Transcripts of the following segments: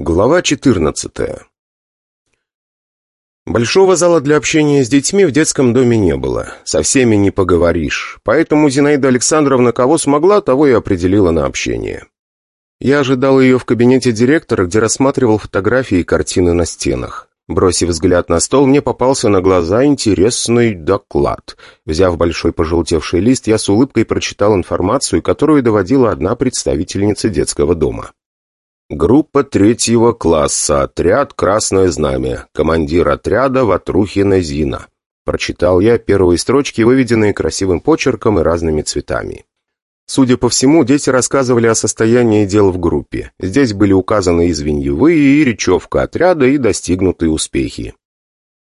Глава 14 Большого зала для общения с детьми в детском доме не было. Со всеми не поговоришь. Поэтому Зинаида Александровна кого смогла, того и определила на общение. Я ожидал ее в кабинете директора, где рассматривал фотографии и картины на стенах. Бросив взгляд на стол, мне попался на глаза интересный доклад. Взяв большой пожелтевший лист, я с улыбкой прочитал информацию, которую доводила одна представительница детского дома. Группа третьего класса, отряд «Красное знамя», командир отряда Ватрухина Зина. Прочитал я первые строчки, выведенные красивым почерком и разными цветами. Судя по всему, дети рассказывали о состоянии дел в группе. Здесь были указаны и звеньевые, и речевка отряда, и достигнутые успехи.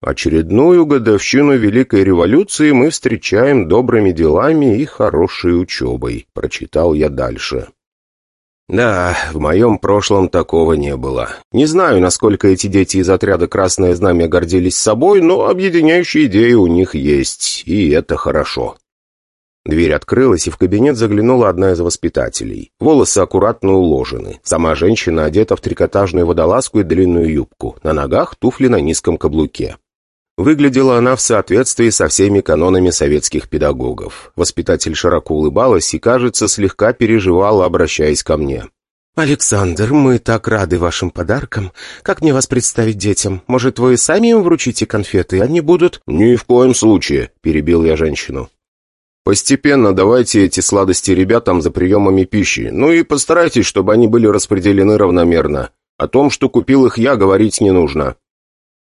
Очередную годовщину Великой революции мы встречаем добрыми делами и хорошей учебой, прочитал я дальше. Да, в моем прошлом такого не было. Не знаю, насколько эти дети из отряда «Красное знамя» гордились собой, но объединяющие идеи у них есть, и это хорошо. Дверь открылась, и в кабинет заглянула одна из воспитателей. Волосы аккуратно уложены. Сама женщина одета в трикотажную водолазку и длинную юбку. На ногах туфли на низком каблуке. Выглядела она в соответствии со всеми канонами советских педагогов. Воспитатель широко улыбалась и, кажется, слегка переживала, обращаясь ко мне. «Александр, мы так рады вашим подаркам. Как мне вас представить детям? Может, вы сами им вручите конфеты, они будут...» «Ни в коем случае», — перебил я женщину. «Постепенно давайте эти сладости ребятам за приемами пищи, ну и постарайтесь, чтобы они были распределены равномерно. О том, что купил их я, говорить не нужно».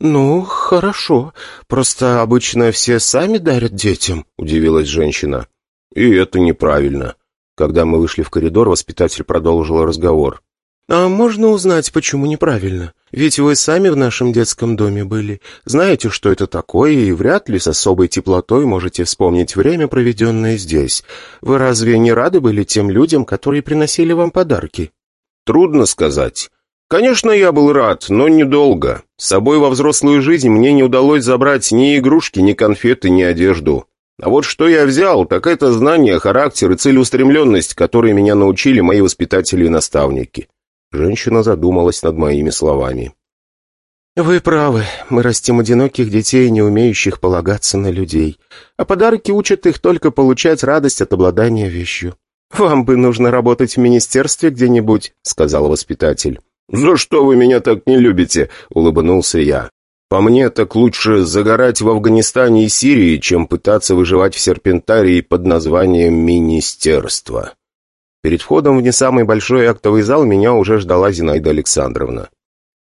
«Ну, хорошо. Просто обычно все сами дарят детям», — удивилась женщина. «И это неправильно». Когда мы вышли в коридор, воспитатель продолжил разговор. «А можно узнать, почему неправильно? Ведь вы сами в нашем детском доме были. Знаете, что это такое, и вряд ли с особой теплотой можете вспомнить время, проведенное здесь. Вы разве не рады были тем людям, которые приносили вам подарки?» «Трудно сказать. Конечно, я был рад, но недолго. С собой во взрослую жизнь мне не удалось забрать ни игрушки, ни конфеты, ни одежду. А вот что я взял, так это знание, характер и целеустремленность, которые меня научили мои воспитатели и наставники. Женщина задумалась над моими словами. «Вы правы. Мы растим одиноких детей, не умеющих полагаться на людей. А подарки учат их только получать радость от обладания вещью. Вам бы нужно работать в министерстве где-нибудь», — сказал воспитатель. «За что вы меня так не любите?» — улыбнулся я. «По мне, так лучше загорать в Афганистане и Сирии, чем пытаться выживать в серпентарии под названием «Министерство». Перед входом в не самый большой актовый зал меня уже ждала Зинаида Александровна.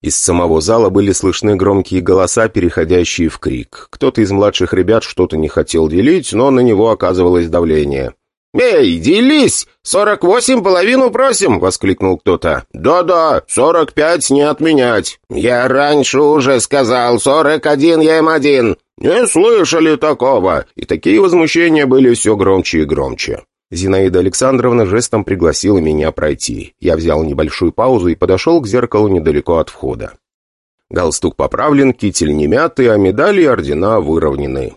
Из самого зала были слышны громкие голоса, переходящие в крик. Кто-то из младших ребят что-то не хотел делить, но на него оказывалось давление. «Эй, делись! Сорок восемь половину просим!» — воскликнул кто-то. «Да-да, сорок пять не отменять!» «Я раньше уже сказал, сорок один им один!» «Не слышали такого!» И такие возмущения были все громче и громче. Зинаида Александровна жестом пригласила меня пройти. Я взял небольшую паузу и подошел к зеркалу недалеко от входа. Галстук поправлен, китель не мятый, а медали и ордена выровнены.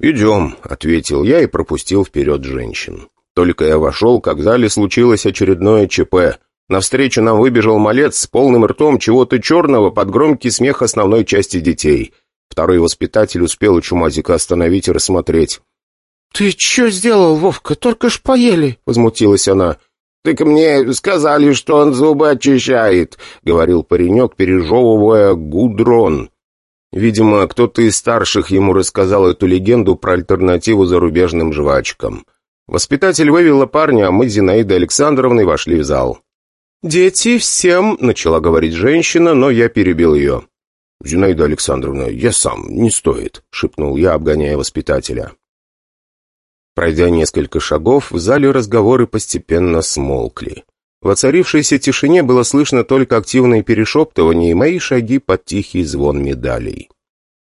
«Идем», — ответил я и пропустил вперед женщин. Только я вошел, как в зале случилось очередное ЧП. Навстречу нам выбежал малец с полным ртом чего-то черного под громкий смех основной части детей. Второй воспитатель успел у чумазика остановить и рассмотреть. «Ты что сделал, Вовка? Только ж поели!» — возмутилась она. «Так мне сказали, что он зубы очищает», — говорил паренек, пережевывая гудрон. Видимо, кто-то из старших ему рассказал эту легенду про альтернативу зарубежным жвачкам. Воспитатель вывела парня, а мы с Зинаидой Александровной вошли в зал. «Дети, всем...» — начала говорить женщина, но я перебил ее. «Зинаида Александровна, я сам, не стоит», — шепнул я, обгоняя воспитателя. Пройдя несколько шагов, в зале разговоры постепенно смолкли. В оцарившейся тишине было слышно только активное перешептывание и мои шаги под тихий звон медалей.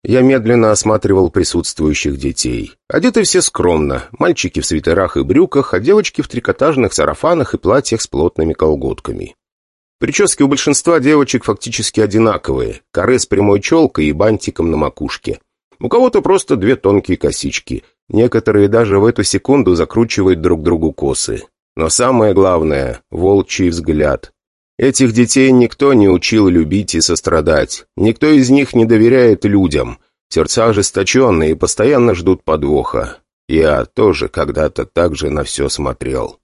Я медленно осматривал присутствующих детей. Одеты все скромно, мальчики в свитерах и брюках, а девочки в трикотажных сарафанах и платьях с плотными колготками. Прически у большинства девочек фактически одинаковые, коры с прямой челкой и бантиком на макушке. У кого-то просто две тонкие косички. Некоторые даже в эту секунду закручивают друг другу косы. Но самое главное — волчий взгляд. Этих детей никто не учил любить и сострадать. Никто из них не доверяет людям. Сердца ожесточенные и постоянно ждут подвоха. Я тоже когда-то так же на все смотрел.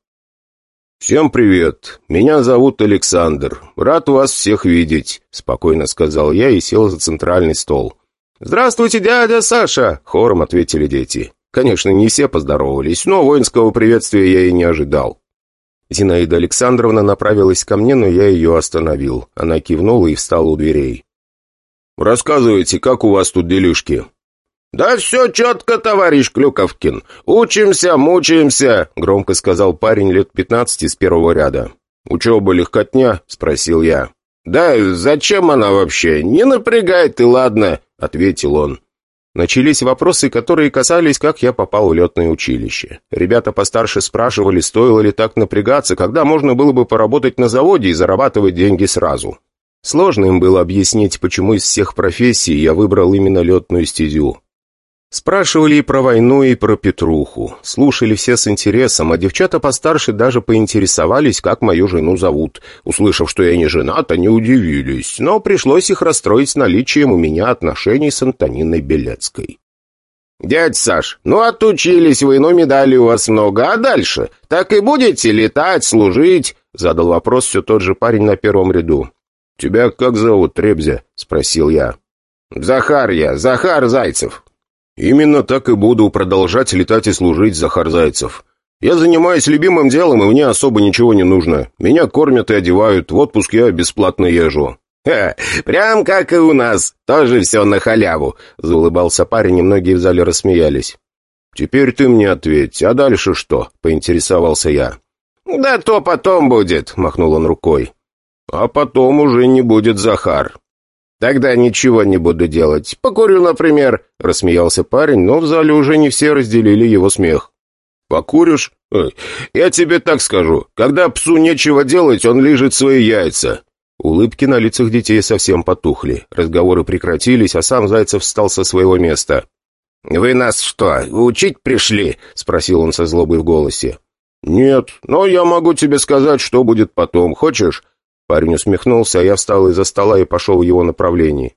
«Всем привет. Меня зовут Александр. Рад вас всех видеть», — спокойно сказал я и сел за центральный стол. «Здравствуйте, дядя Саша!» — хором ответили дети. Конечно, не все поздоровались, но воинского приветствия я и не ожидал. Зинаида Александровна направилась ко мне, но я ее остановил. Она кивнула и встала у дверей. «Рассказывайте, как у вас тут делишки?» «Да все четко, товарищ Клюковкин. Учимся, мучаемся», — громко сказал парень лет пятнадцати с первого ряда. «Учеба легкотня?» — спросил я. «Да зачем она вообще? Не напрягай ты, ладно», — ответил он. Начались вопросы, которые касались, как я попал в летное училище. Ребята постарше спрашивали, стоило ли так напрягаться, когда можно было бы поработать на заводе и зарабатывать деньги сразу. Сложно им было объяснить, почему из всех профессий я выбрал именно летную стезю. Спрашивали и про войну, и про Петруху. Слушали все с интересом, а девчата постарше даже поинтересовались, как мою жену зовут. Услышав, что я не женат, они удивились, но пришлось их расстроить наличием у меня отношений с Антониной Белецкой. «Дядь Саш, ну отучились вы, но медалей у вас много, а дальше? Так и будете летать, служить?» Задал вопрос все тот же парень на первом ряду. «Тебя как зовут, Требзя?» — спросил я. «Захар я, Захар Зайцев». «Именно так и буду продолжать летать и служить, Захар Зайцев. Я занимаюсь любимым делом, и мне особо ничего не нужно. Меня кормят и одевают, в отпуск я бесплатно езжу». «Ха, прям как и у нас, тоже все на халяву», — заулыбался парень, и многие в зале рассмеялись. «Теперь ты мне ответь, а дальше что?» — поинтересовался я. «Да то потом будет», — махнул он рукой. «А потом уже не будет Захар. «Тогда ничего не буду делать. Покурю, например», — рассмеялся парень, но в зале уже не все разделили его смех. «Покуришь? Я тебе так скажу. Когда псу нечего делать, он лежит свои яйца». Улыбки на лицах детей совсем потухли. Разговоры прекратились, а сам Зайцев встал со своего места. «Вы нас что, учить пришли?» — спросил он со злобой в голосе. «Нет, но я могу тебе сказать, что будет потом. Хочешь? Парень усмехнулся, а я встал из-за стола и пошел в его направлении.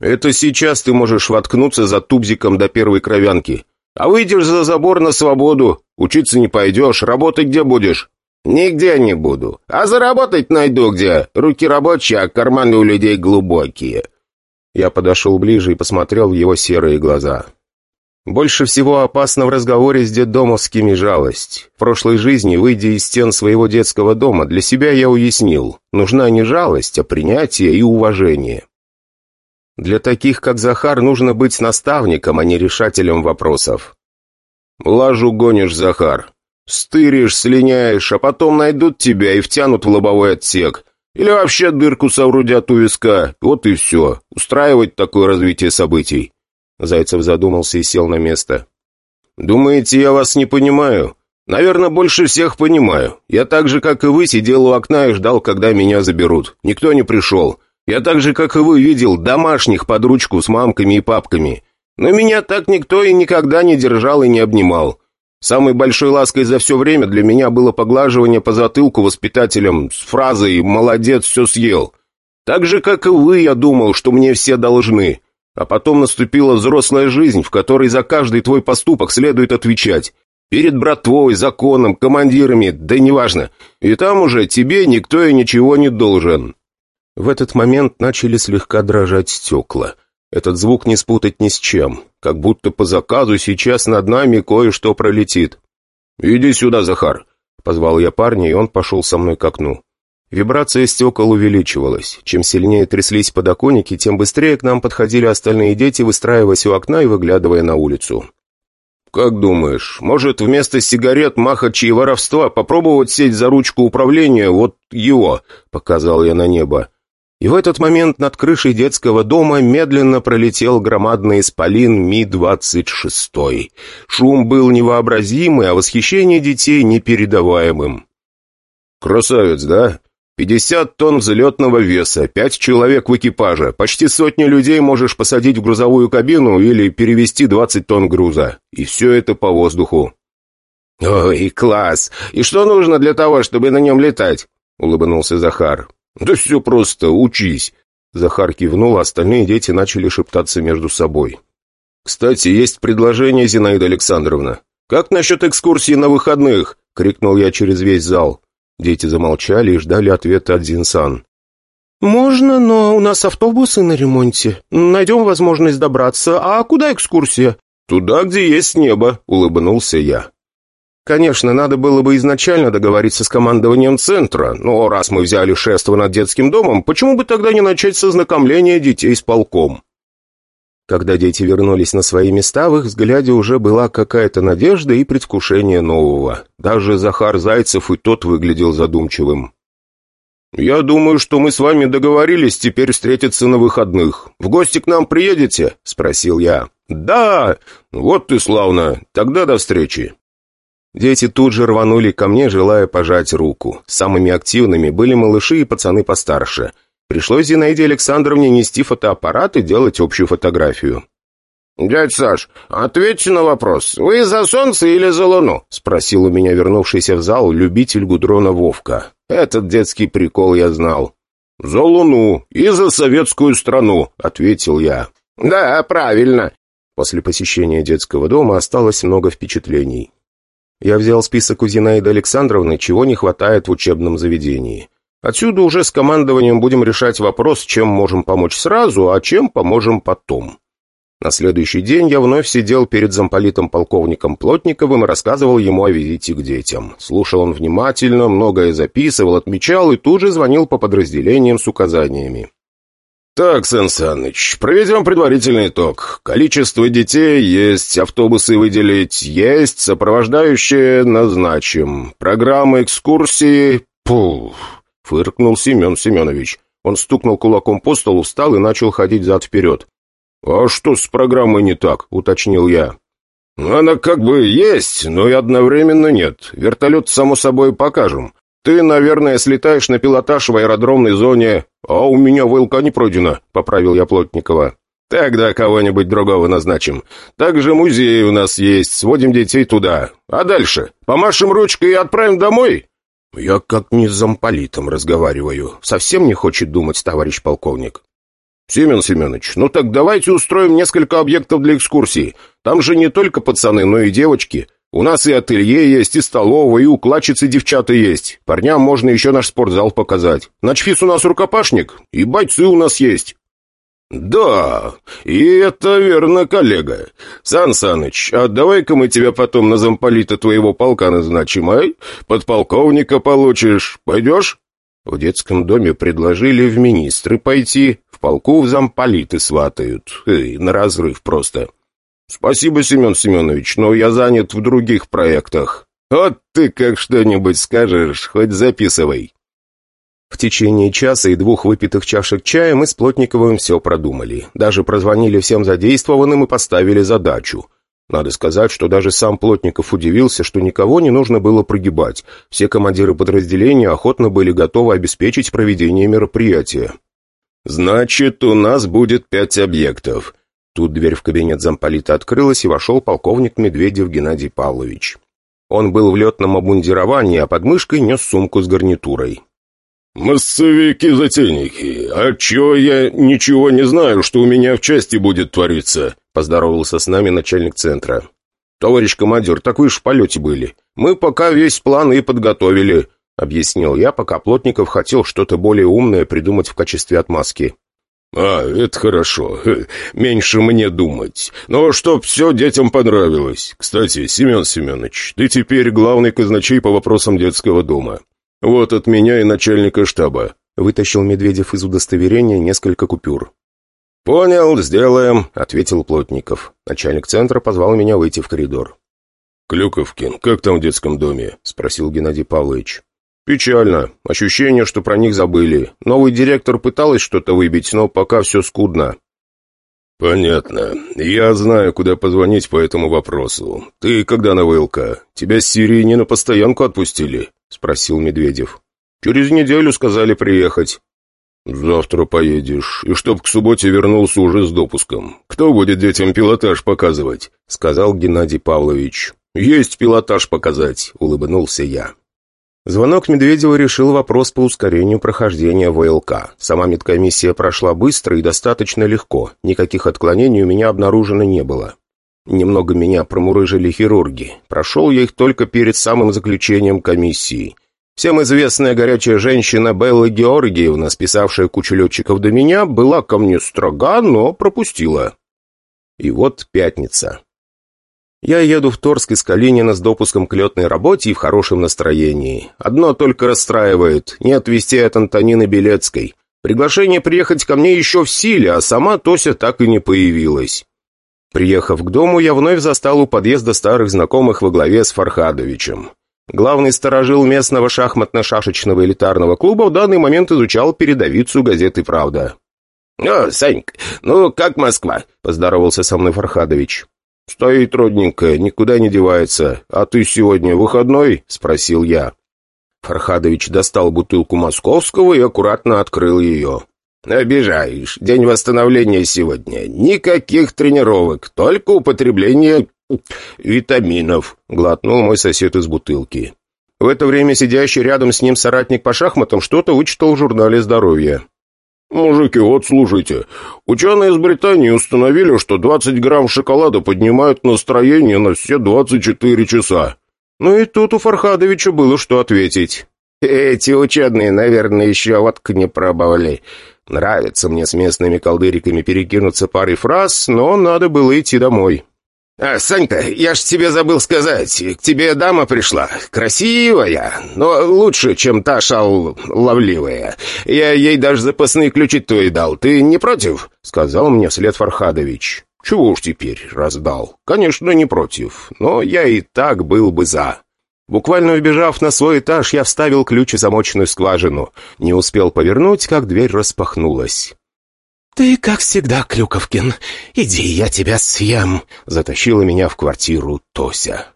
«Это сейчас ты можешь воткнуться за тубзиком до первой кровянки. А выйдешь за забор на свободу. Учиться не пойдешь, работать где будешь?» «Нигде не буду. А заработать найду где. Руки рабочие, а карманы у людей глубокие». Я подошел ближе и посмотрел в его серые глаза. Больше всего опасно в разговоре с детдомовскими жалость. В прошлой жизни, выйдя из стен своего детского дома, для себя я уяснил, нужна не жалость, а принятие и уважение. Для таких, как Захар, нужно быть наставником, а не решателем вопросов. «Лажу гонишь, Захар. Стыришь, слиняешь, а потом найдут тебя и втянут в лобовой отсек. Или вообще дырку соорудят у виска. Вот и все. Устраивать такое развитие событий. Зайцев задумался и сел на место. «Думаете, я вас не понимаю? Наверное, больше всех понимаю. Я так же, как и вы, сидел у окна и ждал, когда меня заберут. Никто не пришел. Я так же, как и вы, видел домашних под ручку с мамками и папками. Но меня так никто и никогда не держал и не обнимал. Самой большой лаской за все время для меня было поглаживание по затылку воспитателям с фразой «молодец, все съел». Так же, как и вы, я думал, что мне все должны. А потом наступила взрослая жизнь, в которой за каждый твой поступок следует отвечать. Перед братвой, законом, командирами, да неважно. И там уже тебе никто и ничего не должен». В этот момент начали слегка дрожать стекла. Этот звук не спутать ни с чем. Как будто по заказу сейчас над нами кое-что пролетит. «Иди сюда, Захар!» Позвал я парня, и он пошел со мной к окну. Вибрация стекол увеличивалась. Чем сильнее тряслись подоконники, тем быстрее к нам подходили остальные дети, выстраиваясь у окна и выглядывая на улицу. «Как думаешь, может вместо сигарет, махачи и воровства попробовать сесть за ручку управления вот его?» — показал я на небо. И в этот момент над крышей детского дома медленно пролетел громадный исполин Ми-26. Шум был невообразимый, а восхищение детей непередаваемым. «Красавец, да?» Пятьдесят тонн взлетного веса, пять человек в экипаже, почти сотня людей можешь посадить в грузовую кабину или перевести двадцать тонн груза. И все это по воздуху». «Ой, класс! И что нужно для того, чтобы на нем летать?» — улыбнулся Захар. «Да все просто, учись!» Захар кивнул, а остальные дети начали шептаться между собой. «Кстати, есть предложение, Зинаида Александровна. Как насчет экскурсии на выходных?» — крикнул я через весь зал. Дети замолчали и ждали ответа от Зинсан. «Можно, но у нас автобусы на ремонте. Найдем возможность добраться. А куда экскурсия?» «Туда, где есть небо», — улыбнулся я. Конечно, надо было бы изначально договориться с командованием центра, но раз мы взяли шество над детским домом, почему бы тогда не начать со знакомления детей с полком? Когда дети вернулись на свои места, в их взгляде уже была какая-то надежда и предвкушение нового. Даже Захар Зайцев и тот выглядел задумчивым. «Я думаю, что мы с вами договорились теперь встретиться на выходных. В гости к нам приедете?» — спросил я. «Да! Вот ты славно! Тогда до встречи!» Дети тут же рванули ко мне, желая пожать руку. Самыми активными были малыши и пацаны постарше. Пришлось Зинаиде Александровне нести фотоаппарат и делать общую фотографию. «Дядь Саш, ответьте на вопрос. Вы за солнце или за луну?» — спросил у меня вернувшийся в зал любитель гудрона Вовка. Этот детский прикол я знал. «За луну и за советскую страну», — ответил я. «Да, правильно». После посещения детского дома осталось много впечатлений. Я взял список у Зинаиды Александровны, чего не хватает в учебном заведении. Отсюда уже с командованием будем решать вопрос, чем можем помочь сразу, а чем поможем потом. На следующий день я вновь сидел перед замполитом полковником Плотниковым и рассказывал ему о визите к детям. Слушал он внимательно, многое записывал, отмечал и тут же звонил по подразделениям с указаниями. «Так, Сан Саныч, проведем предварительный итог. Количество детей есть, автобусы выделить есть, сопровождающие назначим. Программа экскурсии... Пух!» — фыркнул Семен Семенович. Он стукнул кулаком по столу, встал и начал ходить зад-вперед. «А что с программой не так?» — уточнил я. «Она как бы есть, но и одновременно нет. Вертолет, само собой, покажем. «Ты, наверное, слетаешь на пилотаж в аэродромной зоне, а у меня ВЛК не пройдено», — поправил я Плотникова. «Тогда кого-нибудь другого назначим. Также музей у нас есть, сводим детей туда. А дальше? Помашем ручкой и отправим домой?» «Я как не с замполитом разговариваю. Совсем не хочет думать, товарищ полковник». «Семен Семенович, ну так давайте устроим несколько объектов для экскурсии. Там же не только пацаны, но и девочки. У нас и ателье есть, и столовая, и укладчицы девчата есть. Парням можно еще наш спортзал показать. Начфис у нас рукопашник, и бойцы у нас есть». «Да, и это верно, коллега. Сан Саныч, а давай-ка мы тебя потом на замполита твоего полка назначим, ай? Подполковника получишь. Пойдешь?» В детском доме предложили в министры пойти, в полку в замполиты сватают. Эй, на разрыв просто. «Спасибо, Семен Семенович, но я занят в других проектах. Вот ты как что-нибудь скажешь, хоть записывай». В течение часа и двух выпитых чашек чая мы с Плотниковым все продумали. Даже прозвонили всем задействованным и поставили задачу. Надо сказать, что даже сам Плотников удивился, что никого не нужно было прогибать. Все командиры подразделения охотно были готовы обеспечить проведение мероприятия. «Значит, у нас будет пять объектов. Тут дверь в кабинет замполита открылась, и вошел полковник Медведев Геннадий Павлович. Он был в летном обмундировании, а под мышкой нес сумку с гарнитурой. «Массовики-затейники, а чё я ничего не знаю, что у меня в части будет твориться?» поздоровался с нами начальник центра. «Товарищ командир, так вы ж в полете были. Мы пока весь план и подготовили», объяснил я, пока Плотников хотел что-то более умное придумать в качестве отмазки. «А, это хорошо. Меньше мне думать. Но чтоб все детям понравилось. Кстати, Семен Семенович, ты теперь главный казначей по вопросам детского дома. Вот от меня и начальника штаба». Вытащил Медведев из удостоверения несколько купюр. «Понял, сделаем», — ответил Плотников. Начальник центра позвал меня выйти в коридор. «Клюковкин, как там в детском доме?» — спросил Геннадий Павлович. «Печально. Ощущение, что про них забыли. Новый директор пыталась что-то выбить, но пока все скудно». «Понятно. Я знаю, куда позвонить по этому вопросу. Ты когда на ВЛК? Тебя с Сирии не на постоянку отпустили?» — спросил Медведев. «Через неделю сказали приехать». «Завтра поедешь, и чтоб к субботе вернулся уже с допуском. Кто будет детям пилотаж показывать?» — сказал Геннадий Павлович. «Есть пилотаж показать», — улыбнулся я. Звонок Медведева решил вопрос по ускорению прохождения ВЛК. Сама медкомиссия прошла быстро и достаточно легко. Никаких отклонений у меня обнаружено не было. Немного меня промурыжили хирурги. Прошел я их только перед самым заключением комиссии. Всем известная горячая женщина Белла Георгиевна, списавшая кучу летчиков до меня, была ко мне строга, но пропустила. И вот пятница. Я еду в Торск из Калинина с допуском к летной работе и в хорошем настроении. Одно только расстраивает – не отвезти от Антонины Белецкой. Приглашение приехать ко мне еще в силе, а сама Тося так и не появилась. Приехав к дому, я вновь застал у подъезда старых знакомых во главе с Фархадовичем. Главный сторожил местного шахматно-шашечного элитарного клуба в данный момент изучал передовицу газеты «Правда». «О, Санька, ну как Москва?» – поздоровался со мной Фархадович. «Стоит родненькая, никуда не девается. А ты сегодня выходной?» — спросил я. Фархадович достал бутылку московского и аккуратно открыл ее. «Обижаешь. День восстановления сегодня. Никаких тренировок, только употребление витаминов», — глотнул мой сосед из бутылки. В это время сидящий рядом с ним соратник по шахматам что-то вычитал в журнале здоровья. «Мужики, вот слушайте. Ученые из Британии установили, что 20 грамм шоколада поднимают настроение на все 24 часа». Ну и тут у Фархадовича было что ответить. «Эти ученые, наверное, еще водку не пробовали. Нравится мне с местными колдыриками перекинуться парой фраз, но надо было идти домой». «А, Санька, я ж тебе забыл сказать. К тебе дама пришла. Красивая, но лучше, чем та шал ловливая. Я ей даже запасные ключи твои дал. Ты не против?» — сказал мне вслед Фархадович. «Чего уж теперь раздал? Конечно, не против, но я и так был бы за». Буквально убежав на свой этаж, я вставил ключ в замочную скважину. Не успел повернуть, как дверь распахнулась. «Ты, как всегда, Клюковкин. Иди, я тебя съем», — затащила меня в квартиру Тося.